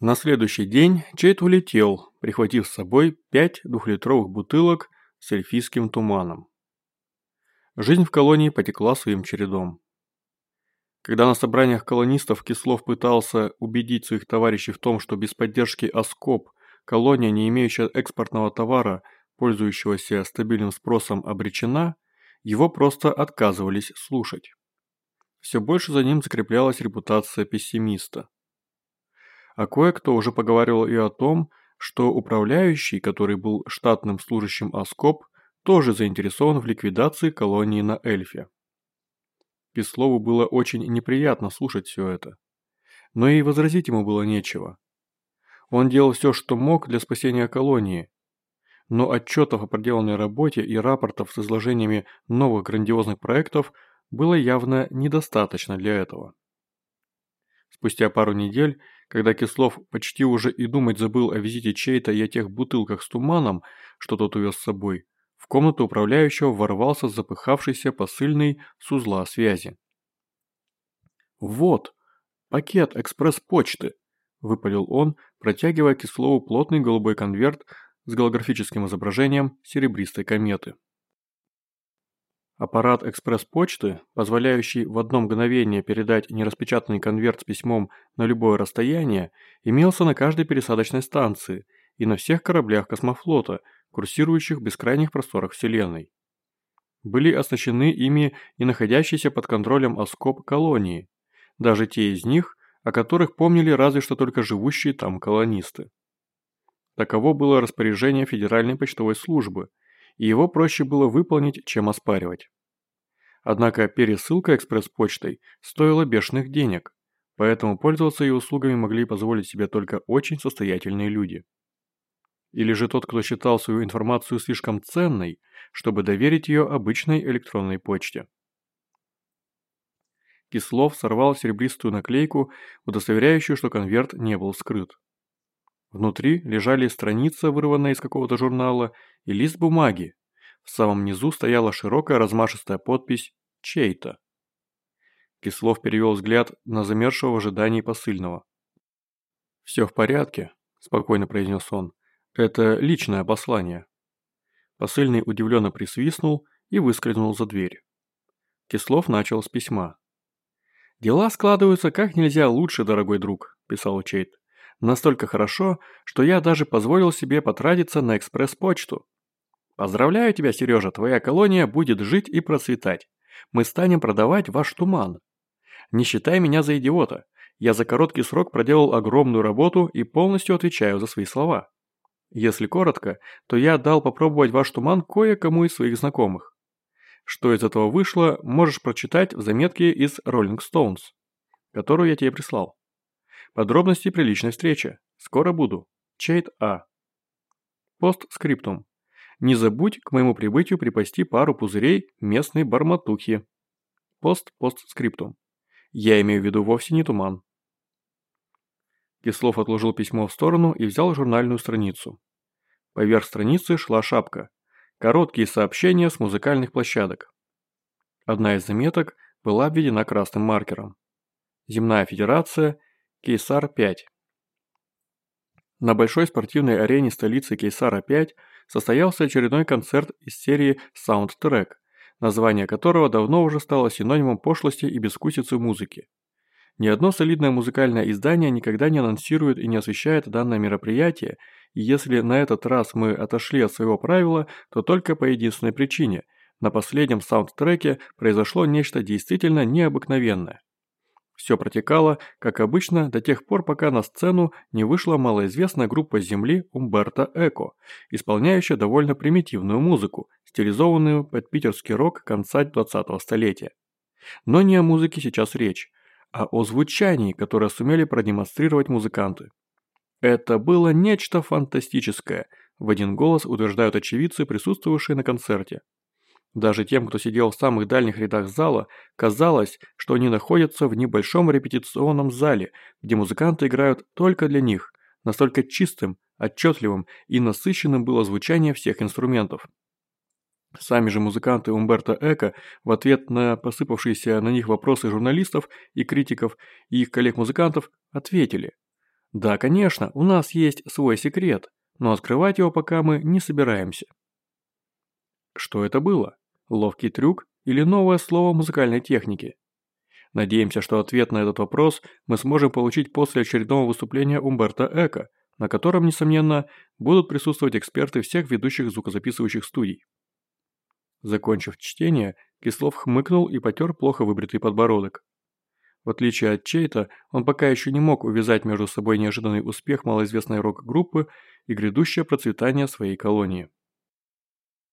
На следующий день Чейт улетел, прихватив с собой пять двухлитровых бутылок с эльфийским туманом. Жизнь в колонии потекла своим чередом. Когда на собраниях колонистов Кислов пытался убедить своих товарищей в том, что без поддержки ОСКОП колония, не имеющая экспортного товара, пользующегося стабильным спросом, обречена, его просто отказывались слушать. Все больше за ним закреплялась репутация пессимиста. А кое-кто уже поговаривал и о том, что управляющий, который был штатным служащим ОСКОП, тоже заинтересован в ликвидации колонии на Эльфе. Кислову было очень неприятно слушать все это. Но и возразить ему было нечего. Он делал все, что мог для спасения колонии. Но отчетов о проделанной работе и рапортов с изложениями новых грандиозных проектов было явно недостаточно для этого. Спустя пару недель, когда Кислов почти уже и думать забыл о визите чей-то и о тех бутылках с туманом, что тот увез с собой, в комнату управляющего ворвался запыхавшийся посыльный с узла связи. «Вот, пакет экспресс-почты», – выпалил он, протягивая Кислову плотный голубой конверт с голографическим изображением серебристой кометы. Аппарат экспресс-почты, позволяющий в одно мгновение передать нераспечатанный конверт с письмом на любое расстояние, имелся на каждой пересадочной станции и на всех кораблях космофлота, курсирующих в бескрайних просторах Вселенной. Были оснащены ими и находящиеся под контролем Оскоп колонии, даже те из них, о которых помнили разве что только живущие там колонисты. Таково было распоряжение Федеральной почтовой службы – и его проще было выполнить, чем оспаривать. Однако пересылка экспресс-почтой стоила бешеных денег, поэтому пользоваться ее услугами могли позволить себе только очень состоятельные люди. Или же тот, кто считал свою информацию слишком ценной, чтобы доверить ее обычной электронной почте. Кислов сорвал серебристую наклейку, удостоверяющую, что конверт не был скрыт. Внутри лежали страница, вырванная из какого-то журнала, и лист бумаги. В самом низу стояла широкая размашистая подпись «Чей-то». Кислов перевел взгляд на замершего в ожидании посыльного. «Все в порядке», – спокойно произнес он. «Это личное послание». Посыльный удивленно присвистнул и выскользнул за дверь. Кислов начал с письма. «Дела складываются как нельзя лучше, дорогой друг», – писал Чейт. Настолько хорошо, что я даже позволил себе потратиться на экспресс-почту. Поздравляю тебя, Сережа, твоя колония будет жить и процветать. Мы станем продавать ваш туман. Не считай меня за идиота. Я за короткий срок проделал огромную работу и полностью отвечаю за свои слова. Если коротко, то я дал попробовать ваш туман кое-кому из своих знакомых. Что из этого вышло, можешь прочитать в заметке из Rolling Stones, которую я тебе прислал. Подробности при личной встрече. Скоро буду. Чейт А. Постскриптум. Не забудь к моему прибытию припасти пару пузырей местной барматухи. Пост-постскриптум. Я имею в виду вовсе не туман. Кислов отложил письмо в сторону и взял журнальную страницу. Поверх страницы шла шапка. Короткие сообщения с музыкальных площадок. Одна из заметок была обведена красным маркером. Земная Федерация Кейсар-5 На большой спортивной арене столицы Кейсара-5 состоялся очередной концерт из серии Soundtrack, название которого давно уже стало синонимом пошлости и бескусицы музыки. Ни одно солидное музыкальное издание никогда не анонсирует и не освещает данное мероприятие, и если на этот раз мы отошли от своего правила, то только по единственной причине – на последнем саундтреке произошло нечто действительно необыкновенное. Все протекало, как обычно, до тех пор, пока на сцену не вышла малоизвестная группа Земли Умберто Эко, исполняющая довольно примитивную музыку, стилизованную под питерский рок конца 20-го столетия. Но не о музыке сейчас речь, а о звучании, которое сумели продемонстрировать музыканты. Это было нечто фантастическое, в один голос утверждают очевидцы, присутствовавшие на концерте. Даже тем, кто сидел в самых дальних рядах зала, казалось, что они находятся в небольшом репетиционном зале, где музыканты играют только для них. Настолько чистым, отчетливым и насыщенным было звучание всех инструментов. Сами же музыканты Умберто Эко в ответ на посыпавшиеся на них вопросы журналистов и критиков и их коллег-музыкантов ответили. Да, конечно, у нас есть свой секрет, но открывать его пока мы не собираемся. Что это было? Ловкий трюк или новое слово музыкальной техники? Надеемся, что ответ на этот вопрос мы сможем получить после очередного выступления Умберто Эко, на котором, несомненно, будут присутствовать эксперты всех ведущих звукозаписывающих студий. Закончив чтение, Кислов хмыкнул и потер плохо выбритый подбородок. В отличие от Чейта, он пока еще не мог увязать между собой неожиданный успех малоизвестной рок-группы и грядущее процветание своей колонии.